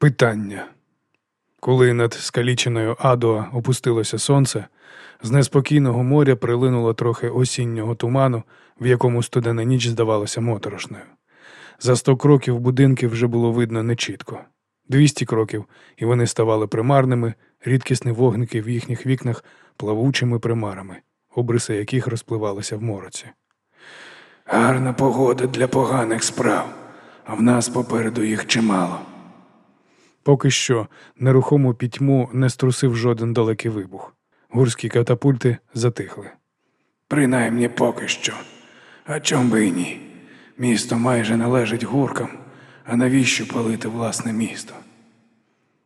Питання. Коли над скаліченою Адоа опустилося сонце, з неспокійного моря прилинуло трохи осіннього туману, в якому студена ніч здавалася моторошною. За сто кроків будинки вже було видно нечітко. Двісті кроків, і вони ставали примарними, рідкісні вогники в їхніх вікнах плавучими примарами, обриси яких розпливалися в мороці. Гарна погода для поганих справ, а в нас попереду їх чимало. Поки що нерухому пітьму не струсив жоден далекий вибух. Гурські катапульти затихли. Принаймні поки що. А чом би і ні? Місто майже належить гуркам, а навіщо палити власне місто?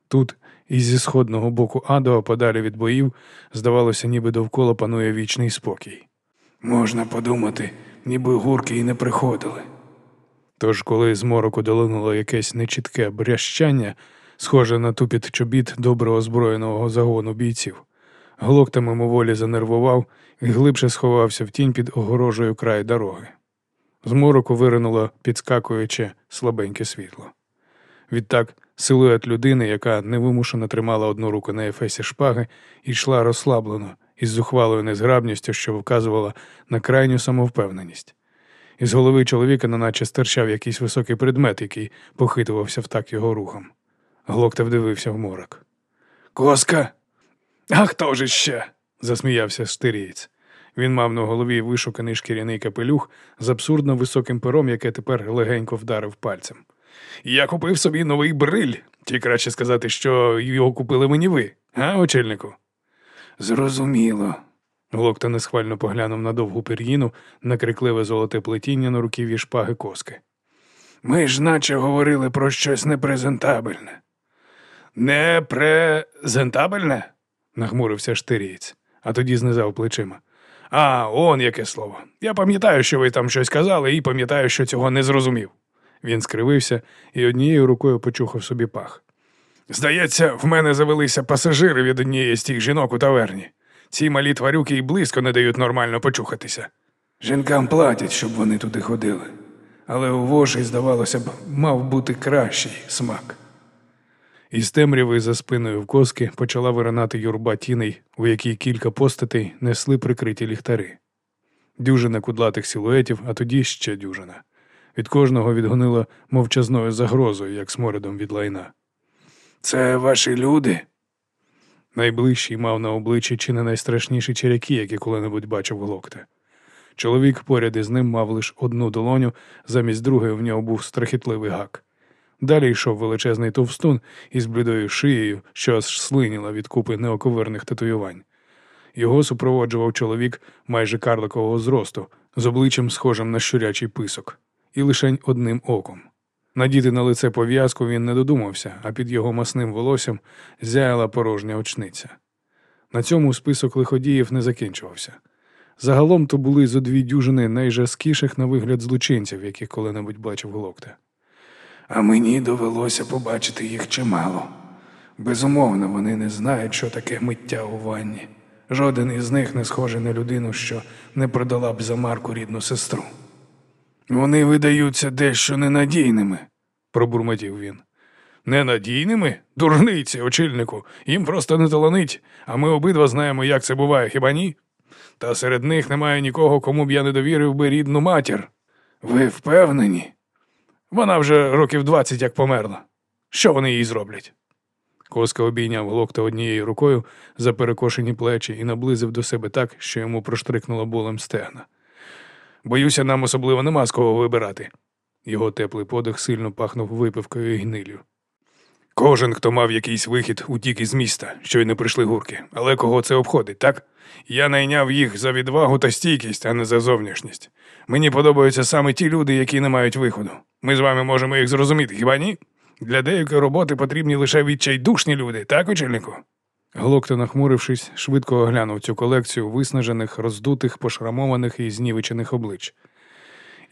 Тут, із зі сходного боку Адоа, подалі від боїв, здавалося, ніби довкола панує вічний спокій. Можна подумати, ніби гурки і не приходили. Тож, коли з мороку долинуло якесь нечітке брящання, схоже на тупіт чобіт добре озброєного загону бійців, глокта мимоволі занервував і глибше сховався в тінь під огорожею край дороги. З мороку виринуло підскакуюче слабеньке світло. Відтак силует людини, яка невимушено тримала одну руку на ефесі шпаги, йшла розслаблено із зухвалою незграбністю, що вказувала на крайню самовпевненість. Із голови чоловіка неначе стирчав якийсь високий предмет, який похитувався в так його рухом. Глокта вдивився в морок. Коска? А хто ж іще? засміявся штирієць. Він мав на голові вишуканий шкіряний капелюх з абсурдно високим пером, яке тепер легенько вдарив пальцем. Я купив собі новий бриль, чи краще сказати, що його купили мені ви, а, очільнику? Зрозуміло. Глокта несхвально поглянув на довгу пір'їну, на крикливе золоте плетіння на руків'ї шпаги коски. Ми ж наче говорили про щось непрезентабельне. Непрезентабельне? нахмурився штирієць, а тоді знизав плечима. А, он яке слово. Я пам'ятаю, що ви там щось казали, і пам'ятаю, що цього не зрозумів. Він скривився і однією рукою почухав собі пах. Здається, в мене завелися пасажири від однієї з тих жінок у таверні. Ці малі тварюки й близько не дають нормально почухатися. Жінкам платять, щоб вони туди ходили. Але у воші, здавалося б, мав бути кращий смак. Із темряви за спиною в коски почала виринати юрба тіней, у якій кілька постатей несли прикриті ліхтари. Дюжина кудлатих силуетів, а тоді ще дюжина. Від кожного відгонило мовчазною загрозою, як смородом від лайна. Це ваші люди? Найближчий мав на обличчі чи не найстрашніші черяки, які коли-небудь бачив глокта. Чоловік поряд із ним мав лише одну долоню, замість другої в нього був страхітливий гак. Далі йшов величезний товстун із блідою шиєю, що аж слиніла від купи неоковирних татуювань. Його супроводжував чоловік майже карликового зросту, з обличчям схожим на щурячий писок, і лишень одним оком. Надіти на лице пов'язку він не додумався, а під його масним волоссям зяяла порожня очниця. На цьому список лиходіїв не закінчувався. Загалом то були зо дві дюжини найжаскіших на вигляд злочинців, яких коли-небудь бачив Глокта. А мені довелося побачити їх чимало. Безумовно, вони не знають, що таке миття у ванні. Жоден із них не схожий на людину, що не продала б за марку рідну сестру. Вони видаються дещо ненадійними, пробурмотів він. Ненадійними? Дурниці, очільнику, їм просто не таланить, а ми обидва знаємо, як це буває, хіба ні? Та серед них немає нікого, кому б я не довірив би рідну матір. Ви впевнені? Вона вже років двадцять як померла. Що вони їй зроблять? Коска обійняв локта однією рукою за перекошені плечі і наблизив до себе так, що йому проштрикнуло болем стегна. Боюся, нам особливо нема з кого вибирати. Його теплий подих сильно пахнув випивкою і гнилю. Кожен, хто мав якийсь вихід, утік із міста, щойно прийшли гурки. Але кого це обходить, так? Я найняв їх за відвагу та стійкість, а не за зовнішність. Мені подобаються саме ті люди, які не мають виходу. Ми з вами можемо їх зрозуміти, хіба ні? Для деякої роботи потрібні лише відчайдушні люди, так, очільнику? Глокта, нахмурившись, швидко оглянув цю колекцію виснажених, роздутих, пошрамованих і знівечених облич.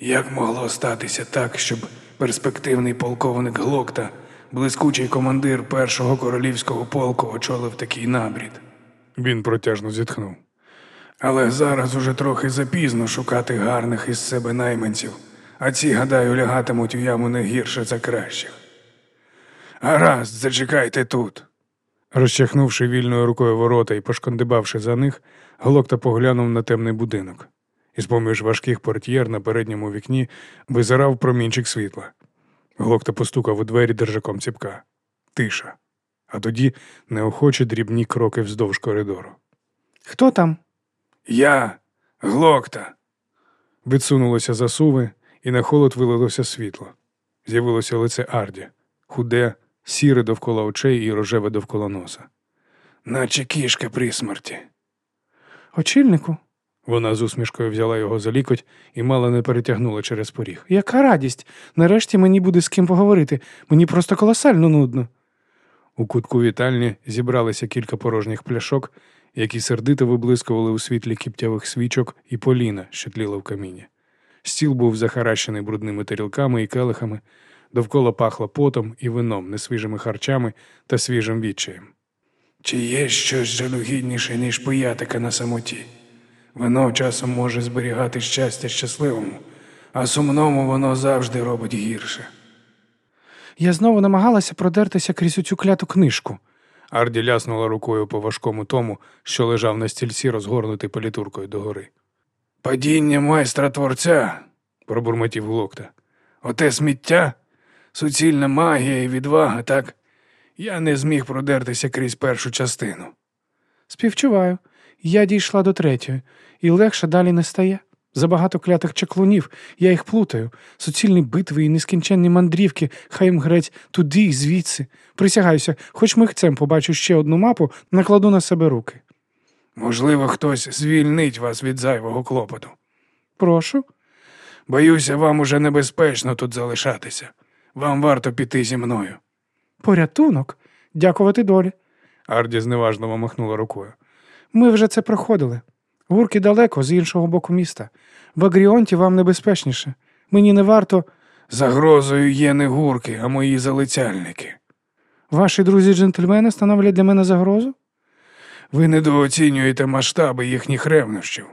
Як могло статися так, щоб перспективний полковник Глокта, блискучий командир першого королівського полку, очолив такий набрід? Він протяжно зітхнув. Але зараз уже трохи запізно шукати гарних із себе найманців, а ці, гадаю, лягатимуть у яму не гірше за кращих. Гаразд, зачекайте тут. Розчахнувши вільною рукою ворота і пошкондибавши за них, Глокта поглянув на темний будинок. Із поміж важких портьєр на передньому вікні визирав промінчик світла. Глокта постукав у двері держаком ціпка. Тиша. А тоді неохочі дрібні кроки вздовж коридору. Хто там? Я, глокта. Відсунулося засуви, і на холод вилилося світло. З'явилося лице Арді, худе, сіре довкола очей і рожеве довкола носа. Наче кішка при смерті. Очільнику? Вона з усмішкою взяла його за лікоть і мало не перетягнула через поріг. Яка радість! Нарешті мені буде з ким поговорити. Мені просто колосально нудно. У кутку вітальні зібралися кілька порожніх пляшок, які сердито виблискували у світлі кіптявих свічок і поліна, що тліло в каміні. Стіл був захаращений брудними тарілками і келихами, довкола пахло потом і вином, несвіжими харчами та свіжим відчаєм. Чи є щось жалюгідніше, ніж пиятика на самоті? Вино часом може зберігати щастя щасливому, а сумному воно завжди робить гірше. Я знову намагалася продертися крізь цю кляту книжку. Арді ляснула рукою по важкому тому, що лежав на стільці, розгорнутий палітуркою догори. Падіння майстра творця, Пробурмотів глокта. оте сміття, суцільна магія і відвага, так? Я не зміг продертися крізь першу частину. Співчуваю. Я дійшла до третьої, і легше далі не стає. Забагато клятих чаклунів, я їх плутаю. Суцільні битви і нескінченні мандрівки, хай їм грець туди і звідси. Присягаюся, хоч михцем побачу ще одну мапу, накладу на себе руки. Можливо, хтось звільнить вас від зайвого клопоту. Прошу. Боюся, вам уже небезпечно тут залишатися. Вам варто піти зі мною. Порятунок. Дякувати долі. Арді зневажливо махнула рукою. Ми вже це проходили. Гурки далеко, з іншого боку міста. В Агріонті вам небезпечніше. Мені не варто. Загрозою є не гурки, а мої залицяльники. Ваші друзі-джентльмени становлять для мене загрозу? Ви недооцінюєте масштаби їхніх ревнощів.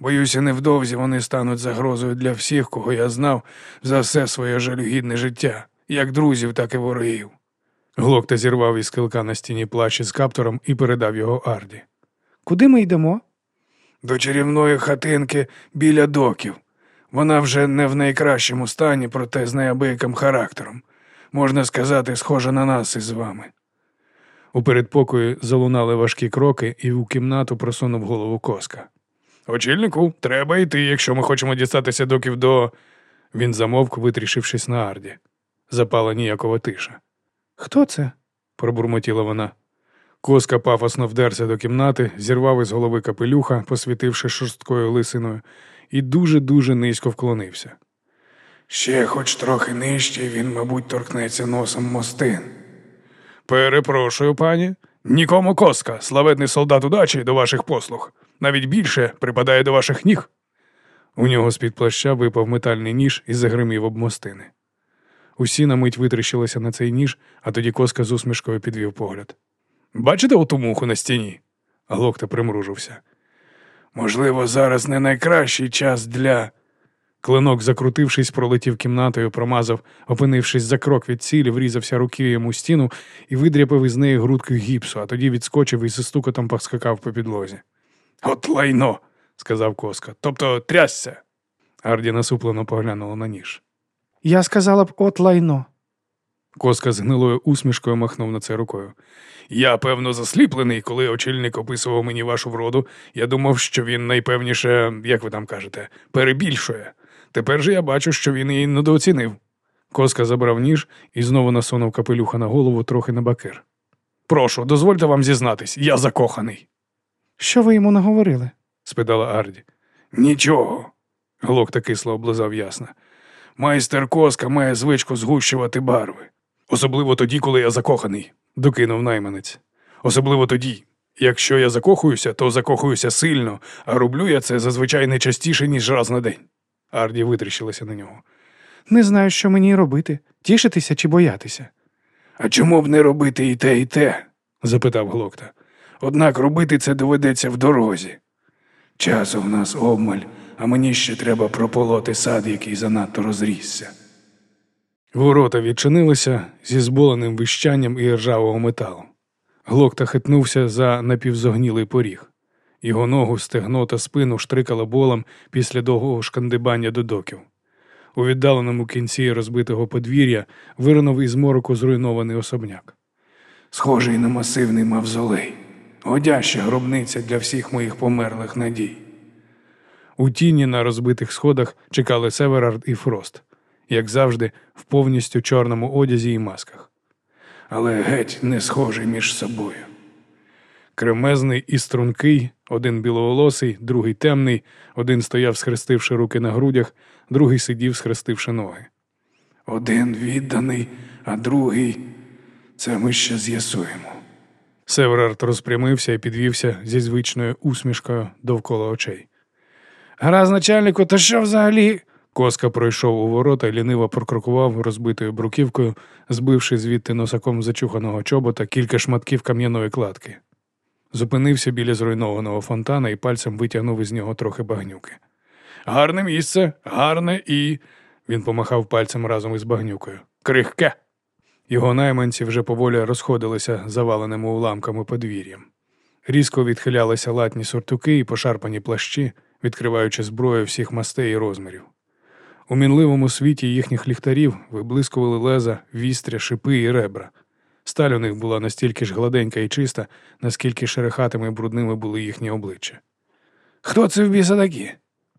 Боюся, невдовзі вони стануть загрозою для всіх, кого я знав за все своє жалюгідне життя, як друзів, так і ворогів. Глокта зірвав із килка на стіні плащ із каптуром і передав його Арді. Куди ми йдемо? До чарівної хатинки біля доків. Вона вже не в найкращому стані, проте з неабияким характером. Можна сказати, схожа на нас із вами. У передпокої залунали важкі кроки, і у кімнату просунув голову коска. Очільнику, треба йти, якщо ми хочемо дістатися доків до. Він замовк, витрішившись на арді. Запала ніякова тиша. Хто це? пробурмотіла вона. Коска пафосно вдерся до кімнати, зірвав із голови капелюха, посвітивши шорсткою лисиною, і дуже-дуже низько вклонився. Ще хоч трохи нижче, він, мабуть, торкнеться носом мостин. Перепрошую, пані. Нікому коска, славетний солдат удачі до ваших послуг. Навіть більше припадає до ваших ніг. У нього з-під плаща випав метальний ніж і загримів об мостини. Усі на мить витріщилися на цей ніж, а тоді коска з усмішкою підвів погляд. Бачите оту муху на стіні? Глокта примружився. Можливо, зараз не найкращий час для. Клинок, закрутившись, пролетів кімнатою, промазав, опинившись за крок від цілі, врізався руків'ям у стіну і видряпав із неї грудкою гіпсу, а тоді відскочив і зі стукотом поскакав по підлозі. От лайно, сказав коска. Тобто трясся. Арді насуплено поглянула на ніж. Я сказала б от лайно. Коска з гнилою усмішкою махнув на це рукою. Я, певно, засліплений, коли очільник описував мені вашу вроду. Я думав, що він найпевніше, як ви там кажете, перебільшує. Тепер же я бачу, що він її недооцінив. Коска забрав ніж і знову насунув капелюха на голову трохи на бакир. Прошу, дозвольте вам зізнатись, я закоханий, Що ви йому наговорили? спитала Арді. нічого. Глокта кисло облизав ясна. Майстер коска має звичку згущувати барви. Особливо тоді, коли я закоханий, докинув найманець. Особливо тоді. Якщо я закохуюся, то закохуюся сильно, а роблю я це зазвичай не частіше, ніж раз на день. Арді витріщилася на нього. Не знаю, що мені робити тішитися чи боятися. А чому б не робити і те, і те? запитав Глокта. Однак робити це доведеться в дорозі. Часу в нас обмаль, а мені ще треба прополоти сад, який занадто розрісся. Ворота відчинилися зі зболеним вищанням і ржавого металу. Глокта хитнувся за напівзогнілий поріг. Його ногу, стегно та спину штрикало болем після довгого шкандибання до доків. У віддаленому кінці розбитого подвір'я виринув із мороку зруйнований особняк. Схожий на масивний мавзолей. Годяща гробниця для всіх моїх померлих надій. У тіні на розбитих сходах чекали Северард і Фрост, як завжди, в повністю чорному одязі і масках. але геть не схожий між собою. Кремезний і стрункий, один біловолосий, другий темний, один стояв, схрестивши руки на грудях, другий сидів, схрестивши ноги. Один відданий, а другий це ми ще з'ясуємо. Северард розпрямився і підвівся зі звичною усмішкою довкола очей. Гаразд, начальнику, та що взагалі? Коска пройшов у ворота і ліниво прокрокував розбитою бруківкою, збивши звідти носаком зачуханого чобота кілька шматків кам'яної кладки. Зупинився біля зруйнованого фонтана і пальцем витягнув із нього трохи багнюки. Гарне місце, гарне і. Він помахав пальцем разом із багнюкою. Крихке. Його найманці вже поволі розходилися заваленими уламками подвір'ям. Різко відхилялися латні сортуки і пошарпані плащі, відкриваючи зброю всіх мастей і розмірів. У мінливому світі їхніх ліхтарів виблискували леза, вістря, шипи і ребра. Сталь у них була настільки ж гладенька і чиста, наскільки шерехатими і брудними були їхні обличчя. Хто це в біса такі?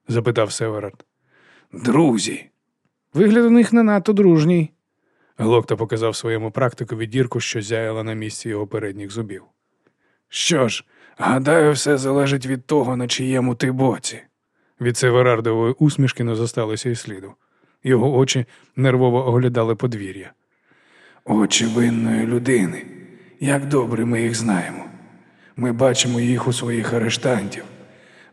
запитав Северард. Друзі, Вигляд у них не надто дружній. Глокта показав своєму практикові дірку, що зяяла на місці його передніх зубів. що ж, гадаю, все залежить від того, на чиєму ти боці. Від Северардової усмішки не зосталося і сліду. Його очі нервово оглядали подвір'я. Очі винної людини. Як добре ми їх знаємо. Ми бачимо їх у своїх арештантів,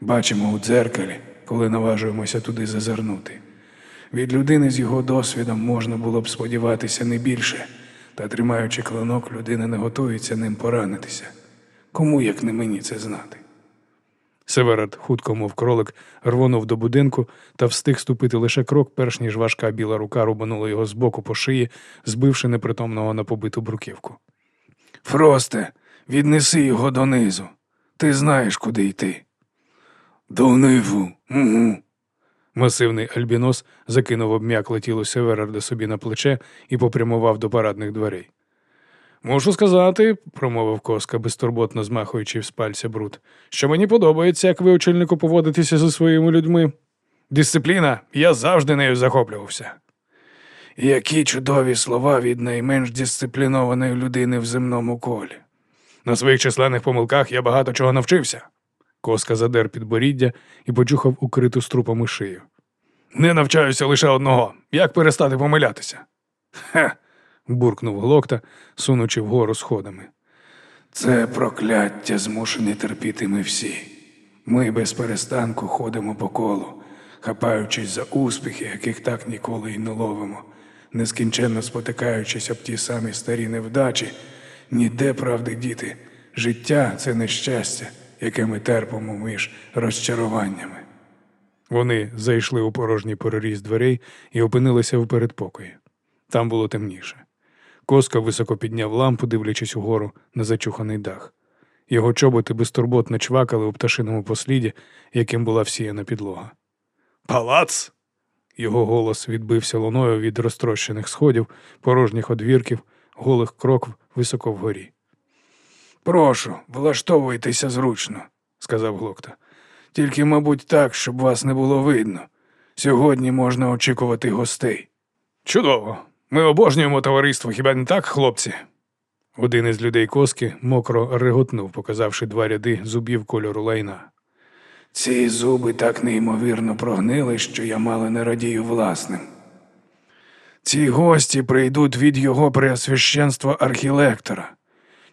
бачимо у дзеркалі, коли наважуємося туди зазирнути. Від людини з його досвідом можна було б сподіватися не більше, та тримаючи клинок, людина не готується ним поранитися. Кому, як не мені, це знати? Северард, хутко, мов кролик, рвонув до будинку та встиг ступити лише крок, перш ніж важка біла рука рубанула його збоку по шиї, збивши непритомного на побиту бруківку. Фросте, віднеси його донизу. Ти знаєш, куди йти. Донизу. Угу. Масивний альбінос закинув обм'якле тіло Северарда собі на плече і попрямував до парадних дверей. Мушу сказати, промовив коска, безтурботно змахуючи з пальця бруд, що мені подобається, як ви, очільнику, поводитеся зі своїми людьми. Дисципліна, я завжди нею захоплювався. Які чудові слова від найменш дисциплінованої людини в земному колі. На своїх численних помилках я багато чого навчився. Коска задер підборіддя і почухав укриту струпами шию. Не навчаюся лише одного як перестати помилятися. Хе, буркнув глокта, сунучи вгору сходами. це прокляття змушені терпіти ми всі. Ми без перестанку ходимо по колу, хапаючись за успіхи, яких так ніколи й не ловимо, нескінченно спотикаючись об ті самі старі невдачі, ніде правди діти. Життя це нещастя, яке ми терпимо між розчаруваннями. Вони зайшли у порожній переріз дверей і опинилися в передпокої. Там було темніше. Коска високо підняв лампу, дивлячись угору на зачуханий дах. Його чоботи безтурботно чвакали у пташиному посліді, яким була всіяна підлога. Палац. Його голос відбився луною від розтрощених сходів, порожніх одвірків, голих крокв високо вгорі. Прошу, влаштовуйтеся зручно, сказав Глокта. Тільки, мабуть, так, щоб вас не було видно. Сьогодні можна очікувати гостей. Чудово. Ми обожнюємо товариство, хіба не так, хлопці? Один із людей коски мокро реготнув, показавши два ряди зубів кольору лайна. Ці зуби так неймовірно прогнили, що я мало не радію власним. Ці гості прийдуть від його преосвященства архілектора.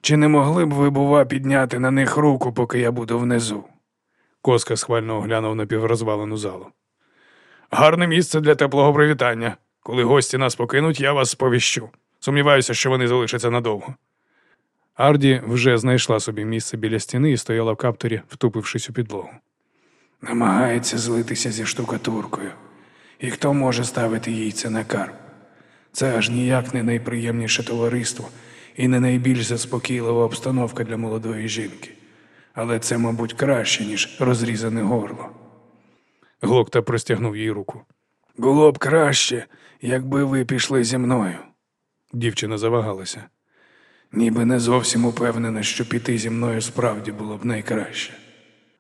Чи не могли б ви, бува, підняти на них руку, поки я буду внизу? Коска схвально оглянув на піврозвалену залу. Гарне місце для теплого привітання. Коли гості нас покинуть, я вас сповіщу. Сумніваюся, що вони залишаться надовго. Арді вже знайшла собі місце біля стіни і стояла в капторі, втупившись у підлогу. Намагається злитися зі штукатуркою. І хто може ставити їй це на карп? Це аж ніяк не найприємніше товариство і не найбільш заспокійлива обстановка для молодої жінки. Але це, мабуть, краще, ніж розрізане горло. Глокта простягнув їй руку. Було б краще, якби ви пішли зі мною. Дівчина завагалася. Ніби не зовсім упевнена, що піти зі мною справді було б найкраще.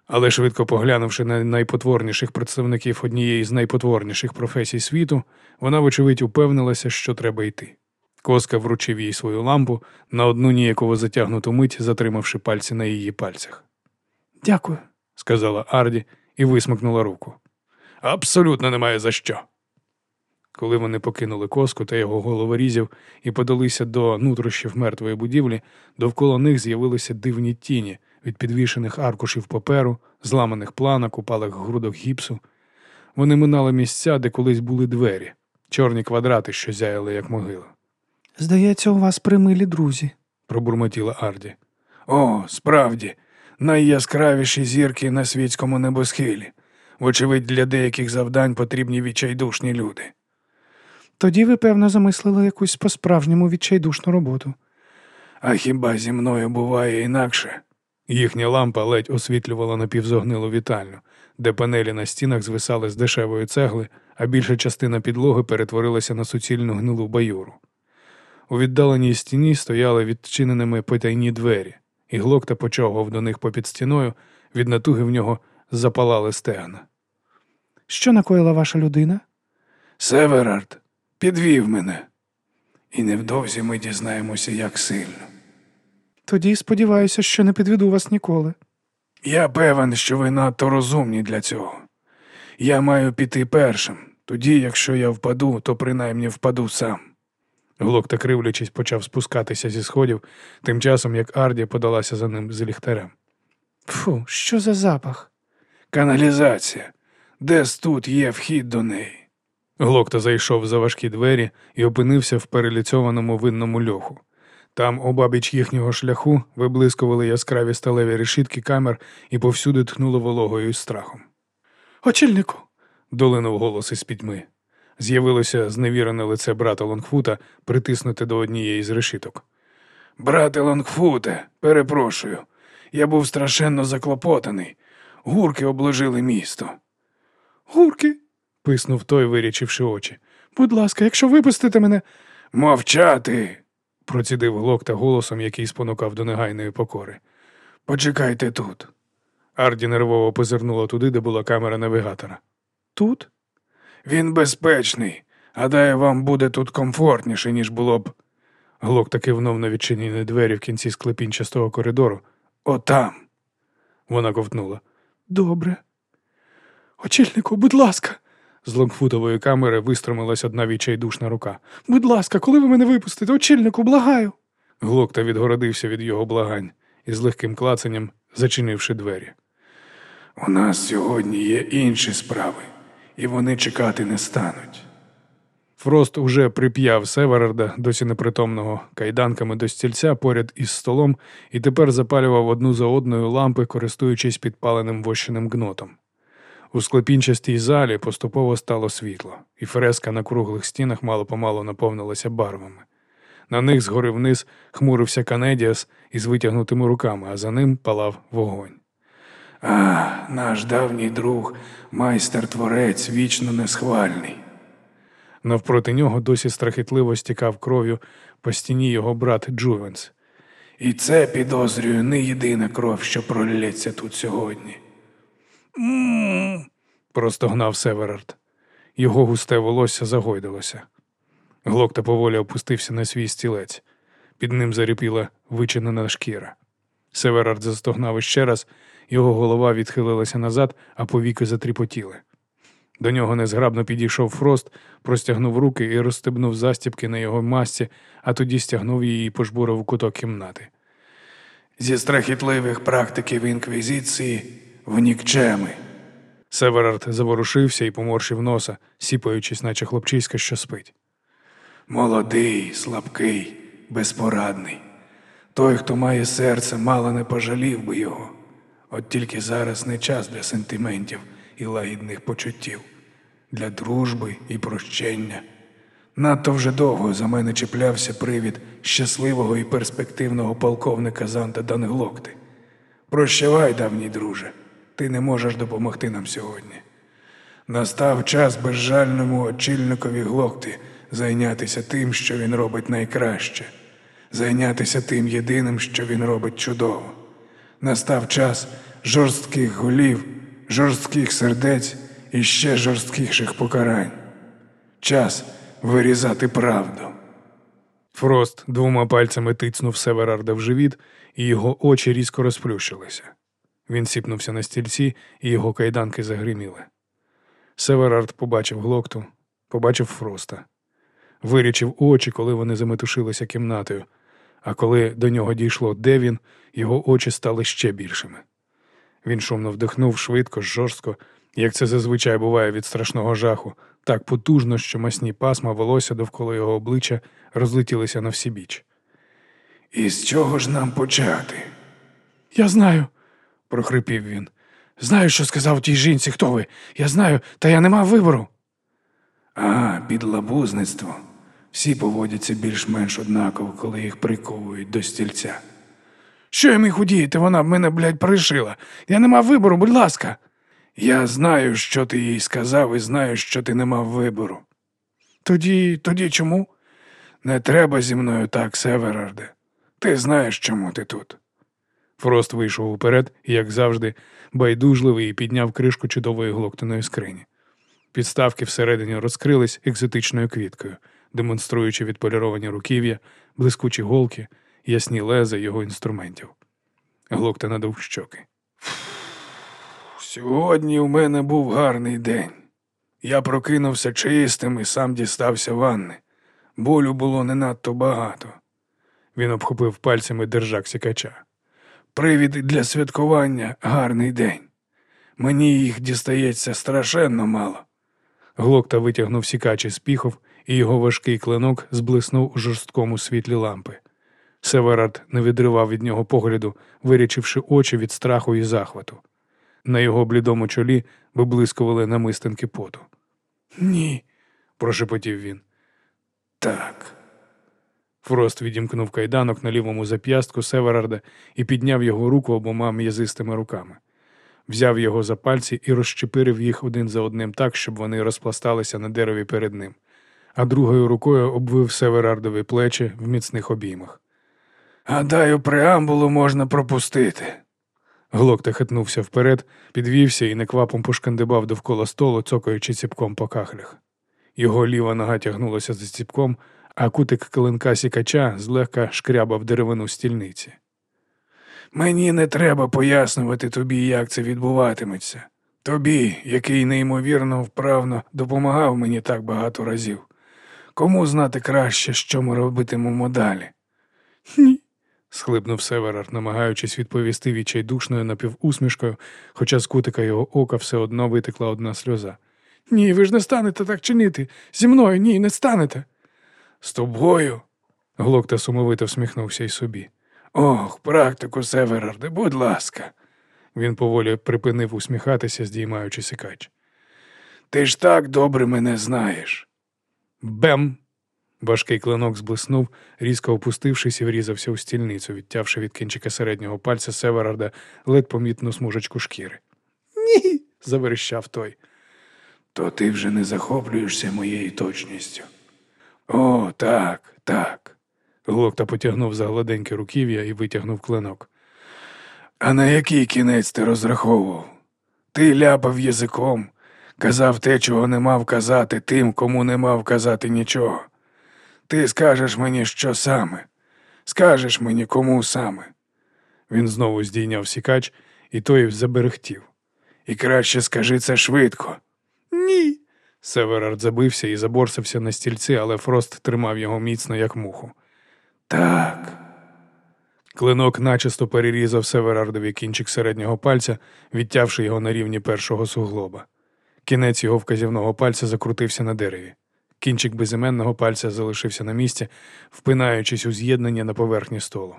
Але швидко поглянувши на найпотворніших представників однієї з найпотворніших професій світу, вона, вочевидь, упевнилася, що треба йти. Коска вручив їй свою лампу на одну ніяково затягнуту мить, затримавши пальці на її пальцях. Дякую. сказала Арді і висмикнула руку. Абсолютно немає за що. Коли вони покинули коску та його головорізів і подалися до нутрощів мертвої будівлі, довкола них з'явилися дивні тіні від підвішених аркушів паперу, зламаних планок, упалих грудок гіпсу. Вони минали місця, де колись були двері, чорні квадрати, що зяяли, як могила. Здається, у вас примилі друзі. Пробурмотіла Арді. О, справді, найяскравіші зірки на світському небосхилі. Вочевидь, для деяких завдань потрібні відчайдушні люди. Тоді ви, певно, замислили якусь по-справжньому відчайдушну роботу. А хіба зі мною буває інакше? Їхня лампа ледь освітлювала напівзогнилу вітальню, де панелі на стінах звисали з дешевої цегли, а більша частина підлоги перетворилася на суцільну гнилу баюру. У віддаленій стіні стояли відчиненими потайні двері, і глокта почовгав до них попід стіною, від натуги в нього запалали стегна. Що накоїла ваша людина? Северард підвів мене. І невдовзі ми дізнаємося, як сильно. Тоді сподіваюся, що не підведу вас ніколи. Я певен, що ви надто розумні для цього. Я маю піти першим. Тоді, якщо я впаду, то принаймні впаду сам. Глокта, кривлячись, почав спускатися зі сходів, тим часом як Арді подалася за ним з ліхтарем. Фу, що за запах? Каналізація. Десь тут є вхід до неї. Глокта зайшов за важкі двері і опинився в переліцьованому винному льоху. Там, обабіч їхнього шляху, виблискували яскраві сталеві решітки камер і повсюди тхнуло вологою і страхом. Очільнику. Долинув голос із пітьми. З'явилося зневірене лице брата Лонгфута, притиснуте до однієї з решіток. Брате Лонгфуте, перепрошую. Я був страшенно заклопотаний. Гурки обложили місто. Гурки. Писнув той, вирячивши очі. Будь ласка, якщо випустите мене. Мовчати. Процідив глокта голосом, який спонукав до негайної покори. Почекайте тут. Арді нервово позирнула туди, де була камера навігатора. Тут? Він безпечний. Гадаю, вам буде тут комфортніше, ніж було б. Глокта кивнув на відчинені двері в кінці склепінчастого коридору. Отам. Вона ковтнула. Добре. Очільнику, будь ласка. З лонгфутової камери вистромилась одна відчайдушна рука. Будь ласка, коли ви мене випустите? Очільнику, благаю. Глокта відгородився від його благань і з легким клацанням зачинивши двері. У нас сьогодні є інші справи, і вони чекати не стануть. Фрост уже прип'яв Северарда, досі непритомного, кайданками до стільця поряд із столом і тепер запалював одну за одною лампи, користуючись підпаленим вощеним гнотом. У склепінчастій залі поступово стало світло, і фреска на круглих стінах мало помалу наповнилася барвами. На них згори вниз хмурився Канедіас із витягнутими руками, а за ним палав вогонь. А, наш давній друг, майстер-творець, вічно несхвальний. Навпроти нього досі страхітливо стікав кров'ю по стіні його брат Джувенс. І це, підозрюю, не єдина кров, що пролється тут сьогодні. простогнав Северард. Його густе волосся загойдалося. Глокта поволі опустився на свій стілець. Під ним зарипіла вичинена шкіра. Северард застогнав іще раз, його голова відхилилася назад, а повіки затріпотіли. До нього незграбно підійшов Фрост, простягнув руки і розстебнув застібки на його масці, а тоді стягнув її і пожбурив у куток кімнати. Зі страхітливих практиків інквізиції в нікчеми. Северард заворушився і поморщив носа, сіпаючись, наче хлопчиська, що спить. Молодий, слабкий, безпорадний. Той, хто має серце, мало не пожалів би його. От тільки зараз не час для сентиментів і лагідних почуттів, для дружби і прощення. Надто вже довго за мене чіплявся привід щасливого і перспективного полковника Занта Данглокти. Прощавай, давній друже, ти не можеш допомогти нам сьогодні. Настав час безжальному очільникові Глокти зайнятися тим, що він робить найкраще, зайнятися тим єдиним, що він робить чудово. Настав час жорстких голів, жорстких сердець і ще жорсткіших покарань. Час вирізати правду. Фрост двома пальцями тицнув Северарда в живіт, і його очі різко розплющилися. Він сіпнувся на стільці, і його кайданки загриміли. Северард побачив глокту, побачив Фроста, вирічив очі, коли вони заметушилися кімнатою, а коли до нього дійшло, де він, його очі стали ще більшими. Він шумно вдихнув швидко, жорстко, як це зазвичай буває від страшного жаху, так потужно, що масні пасма волосся довкола його обличчя розлетілися на всі біч. І з чого ж нам почати? Я знаю. Прохрипів він. Знаю, що сказав тій жінці, хто ви. Я знаю, та я не мав вибору. А, підлабузництво. Всі поводяться більш-менш однаково, коли їх приковують до стільця. Що я міг удіяти? Вона мене, блядь, пришила. Я не мав вибору, будь ласка. Я знаю, що ти їй сказав, і знаю, що ти не мав вибору. Тоді, тоді чому? Не треба зі мною так, Северарде. Ти знаєш, чому ти тут. Фрост вийшов уперед як завжди, байдужливий і підняв кришку чудової глоктаної скрині. Підставки всередині розкрились екзотичною квіткою, демонструючи відполіровані руків'я, блискучі голки, ясні лези його інструментів. Глокта надув щоки. Сьогодні у мене був гарний день. Я прокинувся чистим і сам дістався ванни. Болю було не надто багато. Він обхопив пальцями держак сікача. Привід для святкування гарний день. Мені їх дістається страшенно мало. Глокта витягнув сікач із піхов, і його важкий клинок зблиснув у жорсткому світлі лампи. Северард не відривав від нього погляду, вирячивши очі від страху і захвату. На його блідому чолі виблискували намистинки поту. Ні, Прошепотів він. так. Фрост відімкнув кайданок на лівому зап'ястку Северарда і підняв його руку обома м'язистими руками. Взяв його за пальці і розщепирив їх один за одним так, щоб вони розпласталися на дереві перед ним, а другою рукою обвив Северардові плечі в міцних обіймах. Гадаю, преамбулу можна пропустити. Глокта хитнувся вперед, підвівся і неквапом пошкандибав довкола столу, цокаючи ціпком по кахлях. Його ліва нога тягнулася за ціпком, а кутик клинка сікача злегка шкрябав деревину стільниці. Мені не треба пояснювати тобі, як це відбуватиметься. Тобі, який неймовірно вправно допомагав мені так багато разів. Кому знати краще, що ми робитимемо далі? Ні. Схлипнув Северар, намагаючись відповісти відчайдушною напівусмішкою, хоча з кутика його ока все одно витекла одна сльоза. Ні, ви ж не станете так чинити. Зі мною ні, не станете. З тобою? Глокта сумовито всміхнувся й собі. Ох, практику Северарде, будь ласка. Він поволі припинив усміхатися, здіймаючи сикач. Ти ж так добре мене знаєш. Бем! Важкий клинок зблиснув, різко опустившись і врізався у стільницю, відтявши від кінчика середнього пальця Северарда ледь помітну смужечку шкіри. Ні. Заверещав той. То ти вже не захоплюєшся моєю точністю. О, так, так. Глокта потягнув за гладеньке руків'я і витягнув клинок. А на який кінець ти розраховував? Ти ляпав язиком, казав те, чого не мав казати тим, кому не мав казати нічого. Ти скажеш мені, що саме, скажеш мені, кому саме. Він знову здійняв сікач, і той заберехтів. І краще скажи це швидко. Ні. Северард забився і заборсився на стільці, але Фрост тримав його міцно, як муху. Так, Клинок начисто перерізав Северардові кінчик середнього пальця, відтявши його на рівні першого суглоба. Кінець його вказівного пальця закрутився на дереві. Кінчик безіменного пальця залишився на місці, впинаючись у з'єднання на поверхні столу.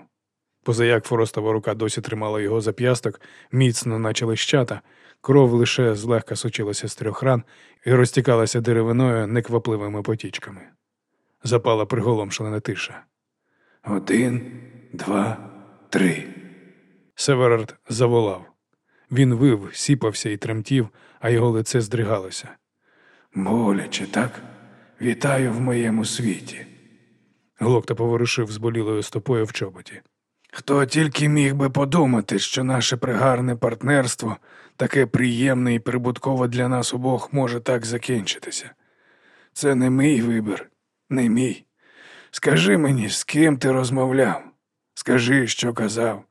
Позаяк Форостова рука досі тримала його зап'ясток, міцно, наче лищата, кров лише злегка сочилася з трьох ран і розтікалася деревиною неквапливими потічками. Запала приголомшлена тиша. Один, два, три. Северард заволав. Він вив, сіпався і тремтів, а його лице здригалося. Боляче, так? Вітаю в моєму світі. Глокта поворушив зболілою стопою в чоботі. Хто тільки міг би подумати, що наше пригарне партнерство, таке приємне і прибуткове для нас обох, може так закінчитися. Це не мій вибір, не мій. Скажи мені, з ким ти розмовляв? Скажи, що казав.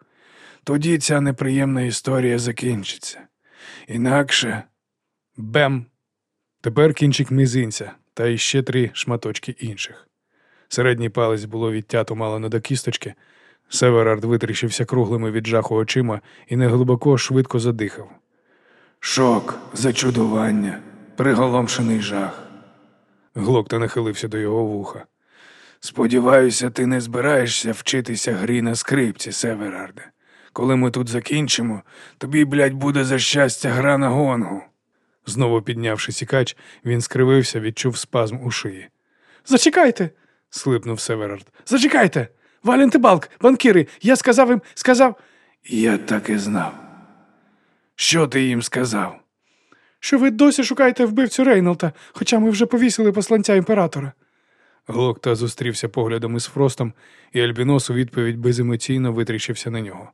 Тоді ця неприємна історія закінчиться. Інакше Бем! Тепер кінчик мізинця та іще три шматочки інших. Середній палець було відтято мало не до кісточки. Северард витріщився круглими від жаху очима і неглибоко швидко задихав. шок, зачудування, приголомшений жах. Глокта нахилився до його вуха. Сподіваюся, ти не збираєшся вчитися грі на скрипці, Северарде. Коли ми тут закінчимо, тобі, блядь, буде за щастя гра на гонгу. Знову піднявши сікач, він скривився, відчув спазм у шиї. Зачекайте! Схлипнув Северард. Зачекайте! Валент і Балк, банкіри, я сказав їм, сказав, Я так і знав. Що ти їм сказав? що ви досі шукаєте вбивцю Рейнолта, хоча ми вже повісили посланця імператора. Глокта зустрівся поглядом із Фростом, і Альбінос у відповідь беземоційно витріщився на нього.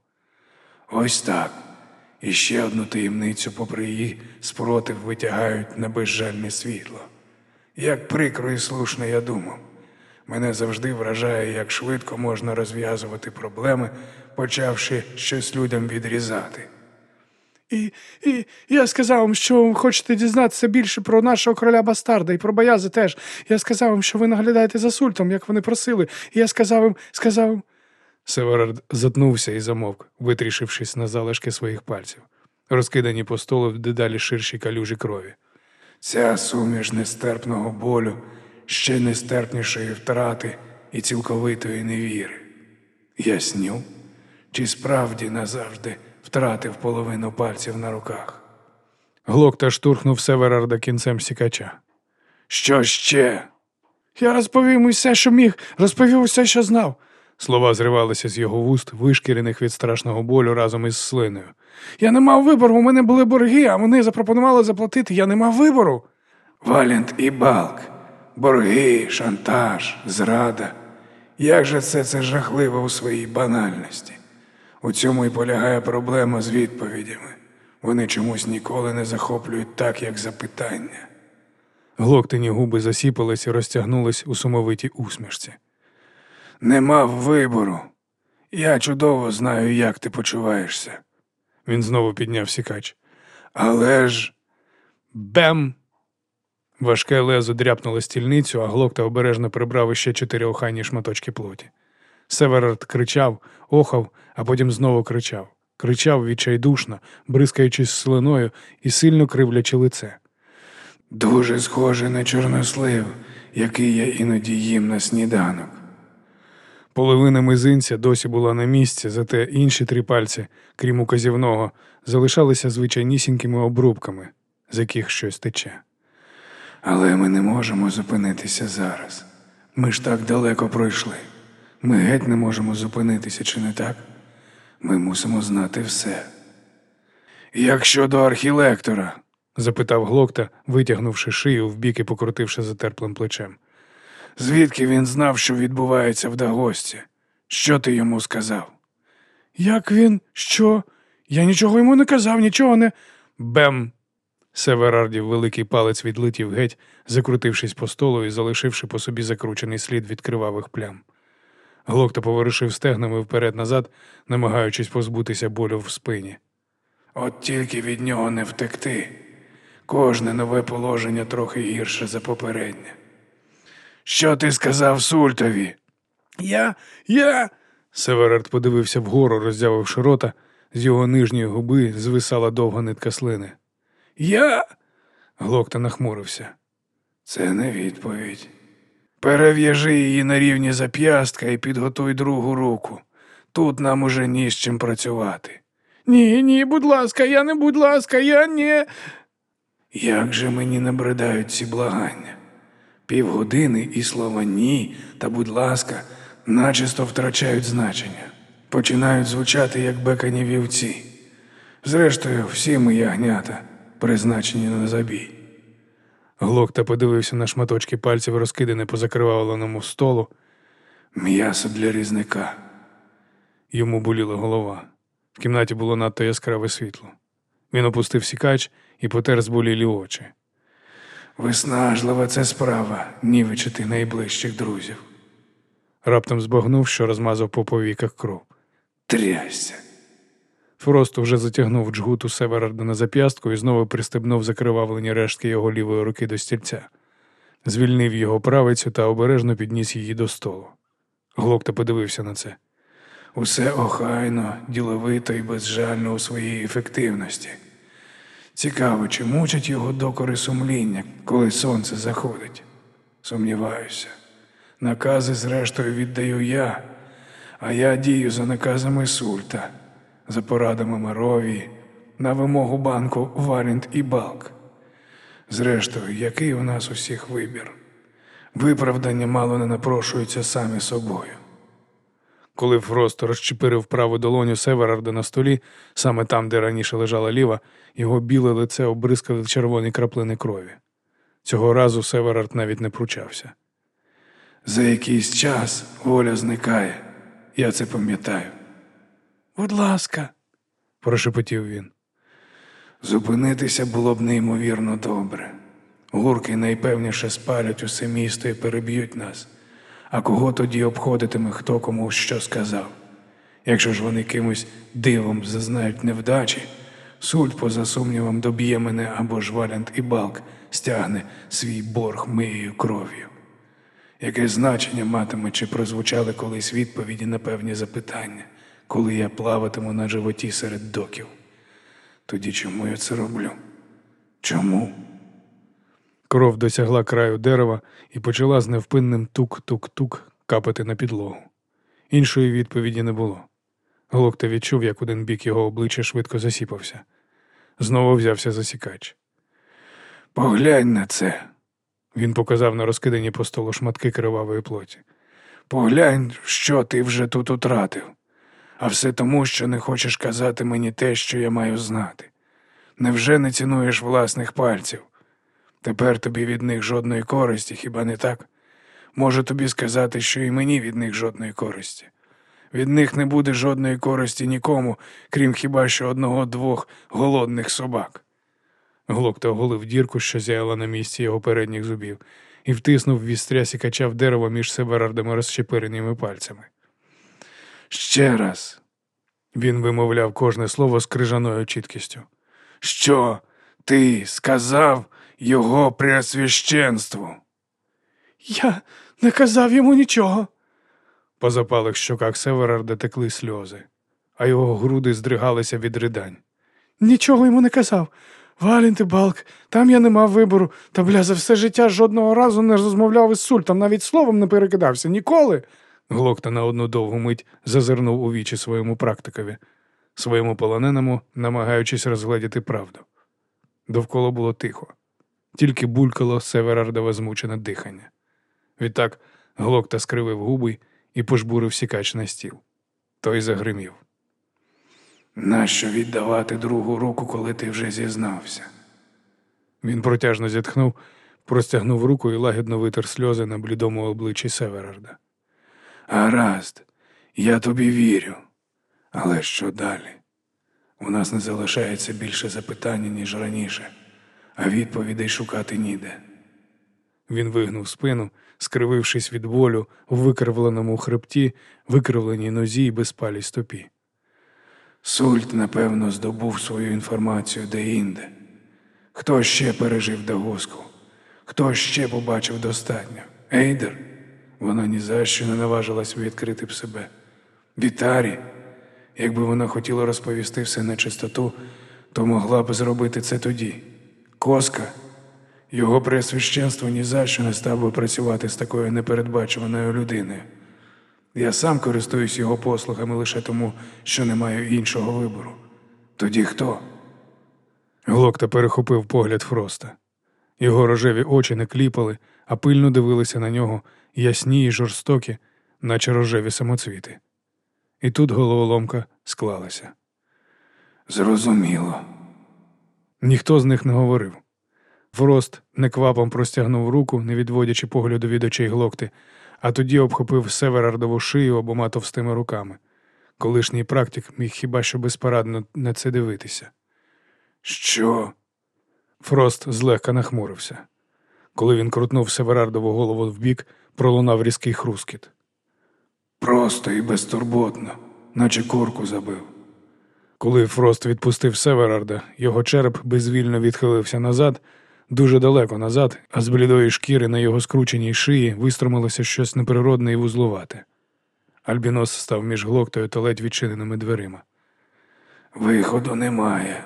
Ось так. І ще одну таємницю, попри її спротив, витягають на безжальне світло. Як прикро і слушно я думав. Мене завжди вражає, як швидко можна розв'язувати проблеми, почавши щось людям відрізати. І, і я сказав вам, що ви хочете дізнатися більше про нашого короля Бастарда і про Боязи теж. Я сказав вам, що ви наглядаєте за сультом, як вони просили. І я сказав їм, сказав їм, Северард затнувся і замовк, витрішившись на залишки своїх пальців, розкидані по столу в дедалі ширші калюжі крові. Ця суміш нестерпного болю, ще нестерпнішої втрати і цілковитої невіри. Я сню? Чи справді назавжди втратив половину пальців на руках? Глокта штурхнув Северарда кінцем сікача. Що ще? я розповів йому все, що міг, розповів усе, що знав. Слова зривалися з його вуст, вишкірених від страшного болю разом із слиною. Я не мав вибору, у мене були борги, а вони запропонували заплатити. Я не мав вибору. Валент і балк, борги, шантаж, зрада. Як же це це жахливо у своїй банальності? У цьому і полягає проблема з відповідями. Вони чомусь ніколи не захоплюють так, як запитання. Глоктині губи засіпались і розтягнулись у сумовитій усмішці. Не мав вибору. Я чудово знаю, як ти почуваєшся. Він знову підняв сікач. Але ж Бем! Важке лезо дряпнуло стільницю, а глокта обережно прибрав іще чотири охайні шматочки плоті. Северард кричав, охав, а потім знову кричав. Кричав відчайдушно, бризкаючись слиною і сильно кривлячи лице. дуже схоже на чорнослив, який я іноді їм на сніданок. Половина мизинця досі була на місці, зате інші три пальці, крім указівного, залишалися звичайнісінькими обрубками, з яких щось тече. Але ми не можемо зупинитися зараз. Ми ж так далеко пройшли. Ми геть не можемо зупинитися, чи не так? Ми мусимо знати все. Як щодо архілектора, запитав глокта, витягнувши шию вбік і покрутивши затерплим плечем. Звідки він знав, що відбувається в Дагості? Що ти йому сказав? Як він? Що? Я нічого йому не казав, нічого не. Бем! Северардів великий палець відлетів геть, закрутившись по столу і залишивши по собі закручений слід від кривавих плям. Глокта поворушив стегнами вперед-назад, намагаючись позбутися болю в спині. От тільки від нього не втекти. Кожне нове положення трохи гірше за попереднє. Що ти сказав Сультові? Я. Я. Северард подивився вгору, роззявивши рота, з його нижньої губи звисала довга нитка слини. Я. Глокта нахмурився. Це не відповідь. Перев'яжи її на рівні зап'ястка і підготуй другу руку. Тут нам уже ні з чим працювати. Ні, ні, будь ласка, я не будь ласка, я не. Як же мені набридають ці благання? Півгодини і слова ні та будь ласка, начисто втрачають значення, починають звучати як бекані вівці. Зрештою, всі ми ягнята, призначені на забій. Глокта подивився на шматочки пальців, розкидані по закривавленому столу. М'ясо для різника. Йому боліла голова. В кімнаті було надто яскраве світло. Він опустив сікач і потер зболілі очі. Виснажлива це справа нівечити найближчих друзів. Раптом збагнув, що розмазав по повіках кров. Трясся. Фрост уже затягнув джгут у Северарда на зап'ястку і знову пристебнув закривавлені рештки його лівої руки до стільця. Звільнив його правицю та обережно підніс її до столу. Глокта подивився на це. Усе охайно, діловито і безжально у своїй ефективності. Цікаво, чи мучать його докори сумління, коли сонце заходить. Сумніваюся. Накази, зрештою, віддаю я, а я дію за наказами Сульта, за порадами Маровії, на вимогу банку Варінт і Балк. Зрештою, який у нас усіх вибір? Виправдання мало не напрошуються самі собою. Коли Фрост розчепирив праву долоню Северарда на столі, саме там, де раніше лежала ліва, його біле лице обрискали червоні краплини крові. Цього разу Северард навіть не пручався. За якийсь час воля зникає. Я це пам'ятаю. Будь ласка, Прошепотів він. Зупинитися було б неймовірно добре. Гурки найпевніше спалять усе місто і переб'ють нас. А кого тоді обходитиме, хто кому що сказав? Якщо ж вони кимось дивом зазнають невдачі, сульт, поза сумнівом, доб'є мене або ж Валянт і Балк стягне свій борг моєю кров'ю. Яке значення матиме, чи прозвучали колись відповіді на певні запитання, коли я плаватиму на животі серед доків? Тоді чому я це роблю? Чому? Кров досягла краю дерева і почала з невпинним тук-тук-тук капати на підлогу. Іншої відповіді не було. Глокта відчув, як один бік його обличчя швидко засіпався. Знову взявся засікач. Поглянь на це. Він показав на розкидані по столу шматки кривавої плоті. Поглянь, що ти вже тут утратив. А все тому, що не хочеш казати мені те, що я маю знати. Невже не цінуєш власних пальців? Тепер тобі від них жодної користі, хіба не так? Можу тобі сказати, що і мені від них жодної користі. Від них не буде жодної користі нікому, крім хіба що одного-двох голодних собак. Глокта оголив дірку, що зяяла на місці його передніх зубів, і втиснув вістря сікача в дерево між Северардами розщепиреними пальцями. Ще раз, Він вимовляв кожне слово з крижаною чіткістю. що ти сказав його преосвященству? я не казав йому нічого. По запалих щоках Северарда текли сльози, а його груди здригалися від ридань. Нічого йому не казав. Валінт і Балк, там я не мав вибору, та бля, за все життя жодного разу не розмовляв із сультом, навіть словом не перекидався. Ніколи. Глокта на одну довгу мить зазирнув у вічі своєму практикові, своєму полоненому, намагаючись розгледіти правду. Довкола було тихо, тільки булькало Северардове змучене дихання. Відтак Глокта скривив губи і пожбурив сікач на стіл. Той загримів. Нащо віддавати другу руку, коли ти вже зізнався? Він протяжно зітхнув, простягнув руку і лагідно витер сльози на блідому обличчі Северарда. Гаразд, я тобі вірю. Але що далі? У нас не залишається більше запитань, ніж раніше, а відповідей шукати ніде. Він вигнув спину, скривившись від болю в викривленому хребті, викривленій нозі і безпалій стопі. Сульт, напевно, здобув свою інформацію де-інде. Хто ще пережив Дагуску? Хто ще побачив достатньо? Ейдер? Вона ні за що не наважилась відкрити б себе. Вітарі? Якби вона хотіла розповісти все на чистоту, то могла б зробити це тоді. Коска? Його преосвященство ні за що не став би працювати з такою непередбачуваною людиною. Я сам користуюсь його послугами лише тому, що не маю іншого вибору. Тоді хто? Глокта перехопив погляд Фроста. Його рожеві очі не кліпали, а пильно дивилися на нього ясні й жорстокі, наче рожеві самоцвіти. І тут головоломка склалася. Зрозуміло. Ніхто з них не говорив. Фрост неквапом простягнув руку, не відводячи погляду від очей глокти, а тоді обхопив Северардову шию обома товстими руками. Колишній практик міг хіба що безпорадно на це дивитися. Що? Фрост злегка нахмурився. Коли він крутнув Северардову голову вбік, пролунав різкий хрускіт. Просто і безтурботно, наче курку забив. Коли Фрост відпустив Северарда, його череп безвільно відхилився назад, дуже далеко назад, а з блідої шкіри на його скрученій шиї вистромилося щось неприродне і вузлувате. Альбінос став між глоктою та ледь відчиненими дверима. Виходу немає.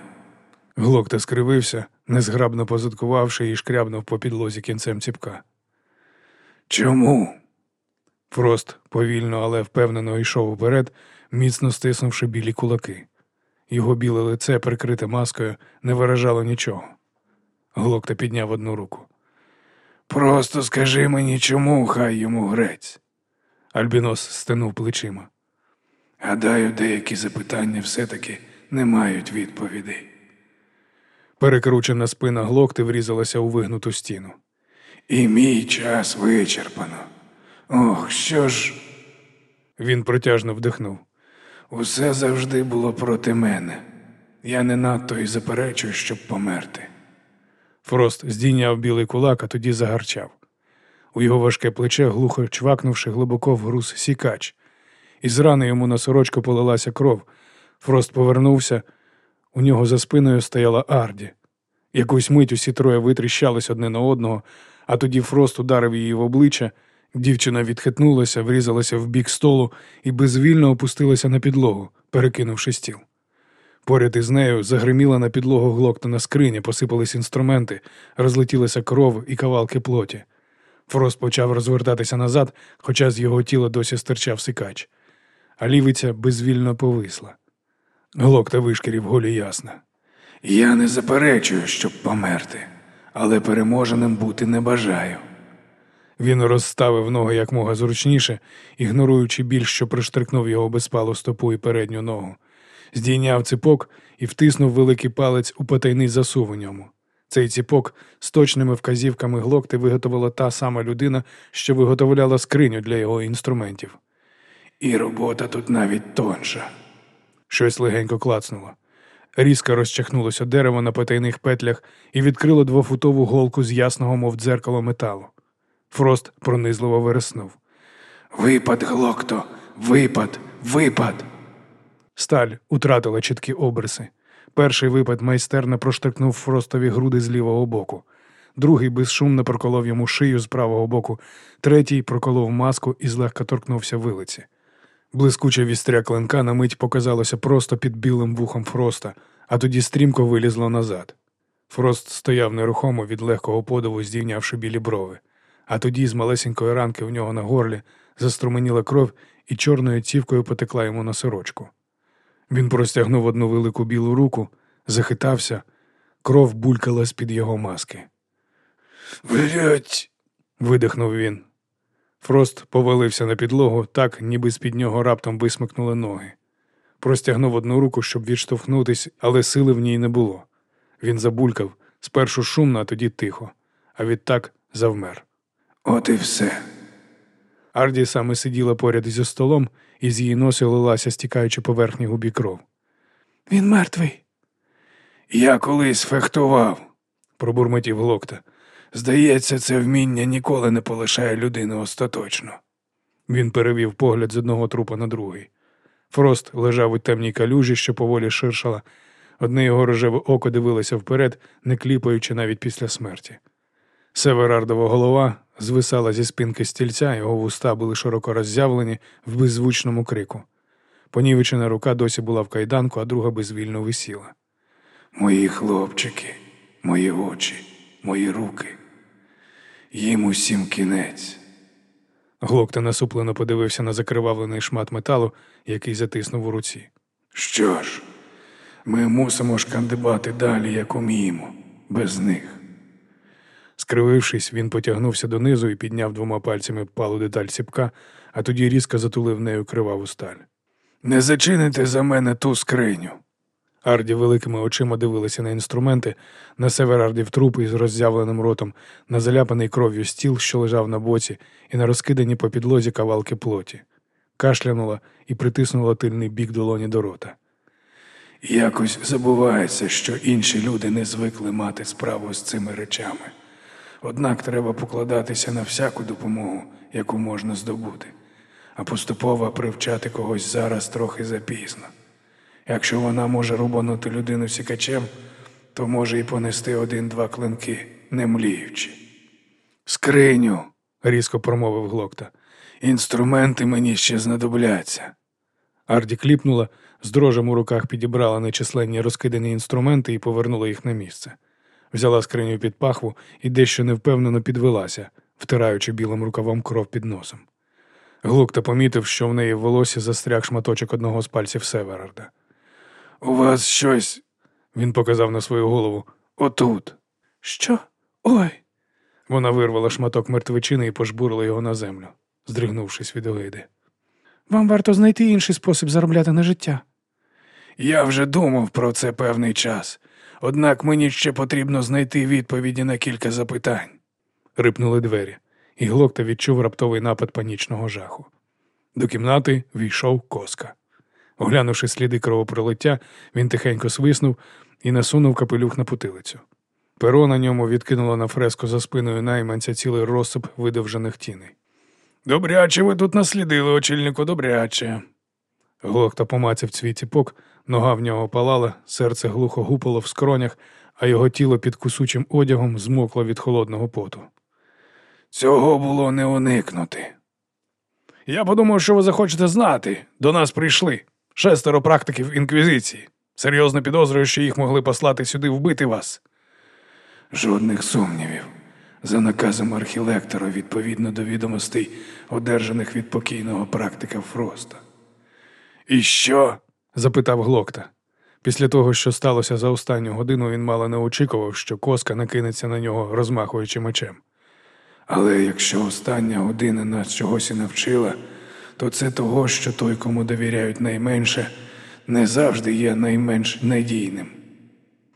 Глокта скривився, незграбно позадкувавши і шкрябнув по підлозі кінцем ціпка. Чому? Фрост повільно, але впевнено йшов уперед, міцно стиснувши білі кулаки. Його біле лице, прикрите маскою, не виражало нічого. Глокта підняв одну руку. Просто скажи мені, чому хай йому грець. Альбінос стенув плечима. Гадаю, деякі запитання все-таки не мають відповідей. Перекручена спина глокти врізалася у вигнуту стіну. І мій час вичерпано. Ох, що ж, Він протяжно вдихнув. Усе завжди було проти мене. Я не надто й заперечую, щоб померти. Фрост здійняв білий кулак, а тоді загарчав. У його важке плече, глухо чвакнувши, глибоко вгруз сікач. Із рани йому на сорочку полилася кров. Фрост повернувся. У нього за спиною стояла Арді. Якусь мить усі троє витріщались одне на одного, а тоді Фрост ударив її в обличчя. Дівчина відхитнулася, врізалася в бік столу і безвільно опустилася на підлогу, перекинувши стіл. Поряд із нею загриміла на підлогу глоктана скриня, посипались інструменти, розлетілася кров і кавалки плоті. Фрост почав розвертатися назад, хоча з його тіла досі стирчав сикач, а лівиця безвільно повисла. Глокта вишкірів голі ясна. Я не заперечую, щоб померти, але переможеним бути не бажаю. Він розставив ноги якмога зручніше, ігноруючи біль, що приштрикнув його безпалу стопу і передню ногу. Здійняв ципок і втиснув великий палець у потайний засув у ньому. Цей ціпок з точними вказівками глокти виготовила та сама людина, що виготовляла скриню для його інструментів. І робота тут навіть тонша. Щось легенько клацнуло. Різко розчахнулося дерево на потайних петлях і відкрило двофутову голку з ясного, мов дзеркало металу. Фрост пронизливо вириснув. Випад, глокто, випад, випад. Сталь утратила чіткі обриси. Перший випад майстерно проштовхнув Фростові груди з лівого боку. Другий безшумно проколов йому шию з правого боку, третій проколов маску і злегка торкнувся вилиці. Блискуче вістря клинка на мить показалося просто під білим вухом Фроста, а тоді стрімко вилізло назад. Фрост стояв нерухомо від легкого подиву, здійнявши білі брови, а тоді з малесенької ранки в нього на горлі заструменіла кров і чорною цівкою потекла йому на сорочку. Він простягнув одну велику білу руку, захитався, кров булькала з-під його маски. Блять. Видихнув він. Фрост повалився на підлогу так, ніби з-під нього раптом висмикнули ноги. Простягнув одну руку, щоб відштовхнутись, але сили в ній не було. Він забулькав спершу шумно, а тоді тихо, а відтак завмер. От і все. Арді саме сиділа поряд зі столом, і з її носу лилася, стікаючи поверхні губі кров. Він мертвий. Я колись фехтував. Пробурмотів глокта. Здається, це вміння ніколи не полишає людину остаточно. Він перевів погляд з одного трупа на другий. Фрост лежав у темній калюжі, що поволі ширшала. Одне його рожеве око дивилося вперед, не кліпаючи навіть після смерті. Северардова голова звисала зі спинки стільця, його вуста були широко роззявлені в беззвучному крику. Понівечена рука досі була в кайданку, а друга безвільно висіла. Мої хлопчики, мої очі, мої руки. Їм усім кінець. Глокта насуплено подивився на закривавлений шмат металу, який затиснув у руці. Що ж, ми мусимо шкандибати далі, як уміємо, без них. Скривившись, він потягнувся донизу і підняв двома пальцями палу деталь сіпка, а тоді різко затулив нею криваву сталь. Не зачините за мене ту скриню. Арді великими очима дивилися на інструменти, на Северардів труп із роззявленим ротом, на заляпаний кров'ю стіл, що лежав на боці, і на розкидані по підлозі кавалки плоті. Кашлянула і притиснула тильний бік долоні до рота. Якось забувається, що інші люди не звикли мати справу з цими речами. Однак треба покладатися на всяку допомогу, яку можна здобути, а поступово привчати когось зараз трохи запізно. Якщо вона може рубанути людину сікачем, то може і понести один-два клинки, не мліючи. Скриню, різко промовив глокта. інструменти мені ще знадобляться. Арді кліпнула, з дрожем у руках підібрала нечисленні розкидані інструменти і повернула їх на місце. Взяла скриню під пахву і дещо невпевнено підвелася, втираючи білим рукавом кров під носом. Глукта помітив, що в неї в волосі застряг шматочок одного з пальців Северарда. У вас щось Він показав на свою голову. отут. Що? Ой. Вона вирвала шматок мертвечини і пожбурила його на землю, здригнувшись від огиди. Вам варто знайти інший спосіб заробляти на життя. Я вже думав про це певний час, однак мені ще потрібно знайти відповіді на кілька запитань. Рипнули двері, і Глокта відчув раптовий напад панічного жаху. До кімнати війшов коска. Оглянувши сліди кровопролиття, він тихенько свиснув і насунув капелюх на потилицю. Перо на ньому відкинуло на фреско за спиною найманця цілий розсип видовжених тіней. Добряче ви тут наслідили, очільнику, добряче. Глокта помацав цвій ціпок, нога в нього палала, серце глухо гупало в скронях, а його тіло під кусучим одягом змокло від холодного поту. Цього було не уникнути. Я подумав, що ви захочете знати. До нас прийшли шестеро практиків інквізиції. Серйозно підозрюю, що їх могли послати сюди вбити вас. Жодних сумнівів. За наказом архілектора відповідно до відомостей, одержаних від покійного практика Фроста. І що? Запитав Глокта. Після того, що сталося за останню годину, він мало не очікував, що коска накинеться на нього, розмахуючи мечем. Але якщо остання година нас чогось і навчила, то це того, що той, кому довіряють найменше, не завжди є найменш надійним.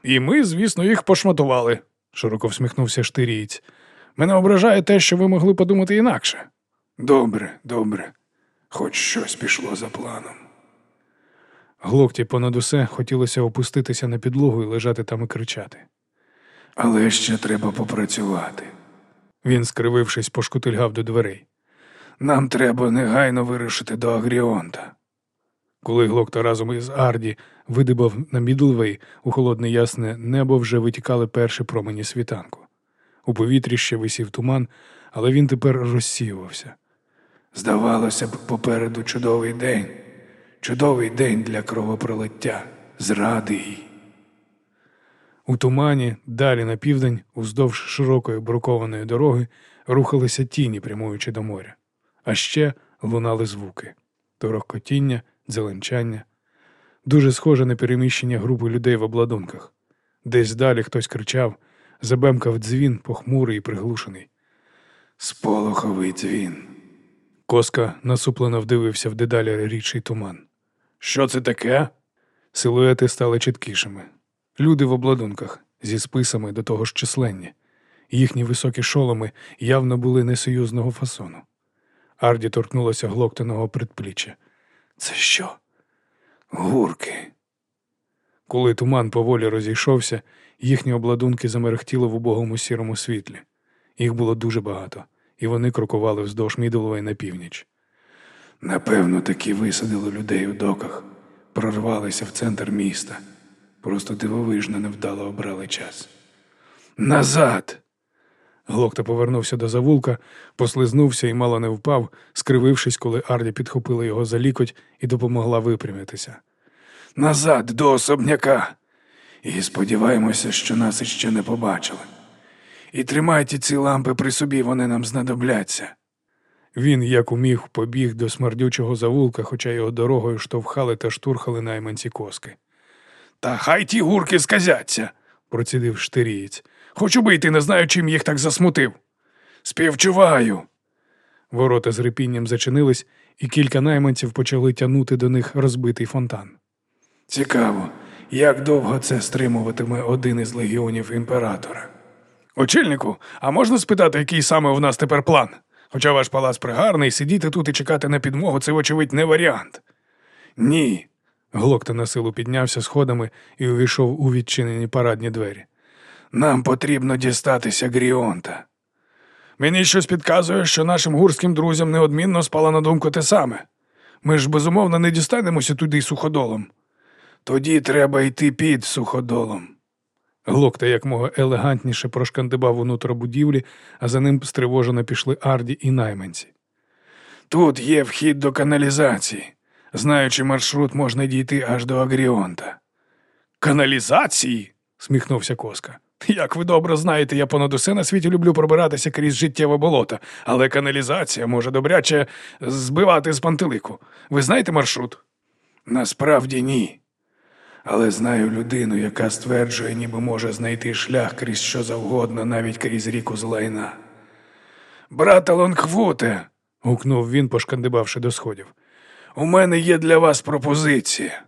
І ми, звісно, їх пошматували, широко всміхнувся штирієць. Мене ображає те, що ви могли подумати інакше. Добре, добре, хоч щось пішло за планом. Глокті понад усе хотілося опуститися на підлогу і лежати там і кричати. Але ще треба попрацювати. Він, скривившись, пошкутильгав до дверей. Нам треба негайно вирушити до Агріонта. Коли Глокта разом із Арді видибав на Мідлвей, у холодне ясне небо вже витікали перші промені світанку. У повітрі ще висів туман, але він тепер розсіювався. Здавалося б, попереду чудовий день, чудовий день для кровопролиття, зради їй. У тумані, далі на південь, уздовж широкої брукованої дороги, рухалися тіні, прямуючи до моря. А ще лунали звуки торохкотіння, дзеленчання. Дуже схоже на переміщення групи людей в обладунках. Десь далі хтось кричав, забемкав дзвін, похмурий і приглушений. Сполоховий дзвін. Коска насуплено вдивився в дедалі рідший туман. Що це таке? Силуети стали чіткішими. Люди в обладунках зі списами до того ж численні. Їхні високі шоломи явно були несоюзного фасону. Арді торкнулася глоктаного предпліччя. Це що? Гурки. Коли туман поволі розійшовся, їхні обладунки замерехтіли в убогому сірому світлі. Їх було дуже багато, і вони крокували вздовж Мідлової на північ. Напевно, таки висадили людей у доках, прорвалися в центр міста. Просто дивовижно невдало обрали час. Назад! Глокта повернувся до завулка, послизнувся і мало не впав, скривившись, коли Арді підхопила його за лікоть і допомогла випрямитися. Назад до особняка. І сподіваємося, що нас іще не побачили. І тримайте ці лампи при собі, вони нам знадобляться. Він, як уміг, побіг до смердючого завулка, хоча його дорогою штовхали та штурхали найманці коски. Та хай ті гурки сказяться, Процідив штирієць. Хочу бити, не знаю, чим їх так засмутив. Співчуваю. Ворота з репінням зачинились, і кілька найманців почали тягнути до них розбитий фонтан. Цікаво, як довго це стримуватиме один із легіонів імператора. Очільнику, а можна спитати, який саме у нас тепер план? Хоча ваш палац пригарний, сидіти тут і чекати на підмогу це, вочевидь, не варіант. Ні. Глокта на силу піднявся сходами і увійшов у відчинені парадні двері. Нам потрібно дістатися Гріонта. Мені щось підказує, що нашим гурським друзям неодмінно спала на думку те саме. Ми ж безумовно не дістанемося туди суходолом. Тоді треба йти під суходолом. Глокта якмога елегантніше прошкандибав у нутро будівлі, а за ним стривожено пішли Арді і найманці. Тут є вхід до каналізації. Знаючи маршрут, можна дійти аж до Агріонта. Каналізації? сміхнувся Коска. Як ви добре знаєте, я понад усе на світі люблю пробиратися крізь життєве болото, але каналізація може добряче збивати з пантелику. Ви знаєте маршрут? Насправді ні. Але знаю людину, яка стверджує, ніби може знайти шлях крізь що завгодно, навіть крізь ріку Злайна. Брата Лонгвуте, гукнув він, пошкандибавши до сходів. у мене є для вас пропозиція.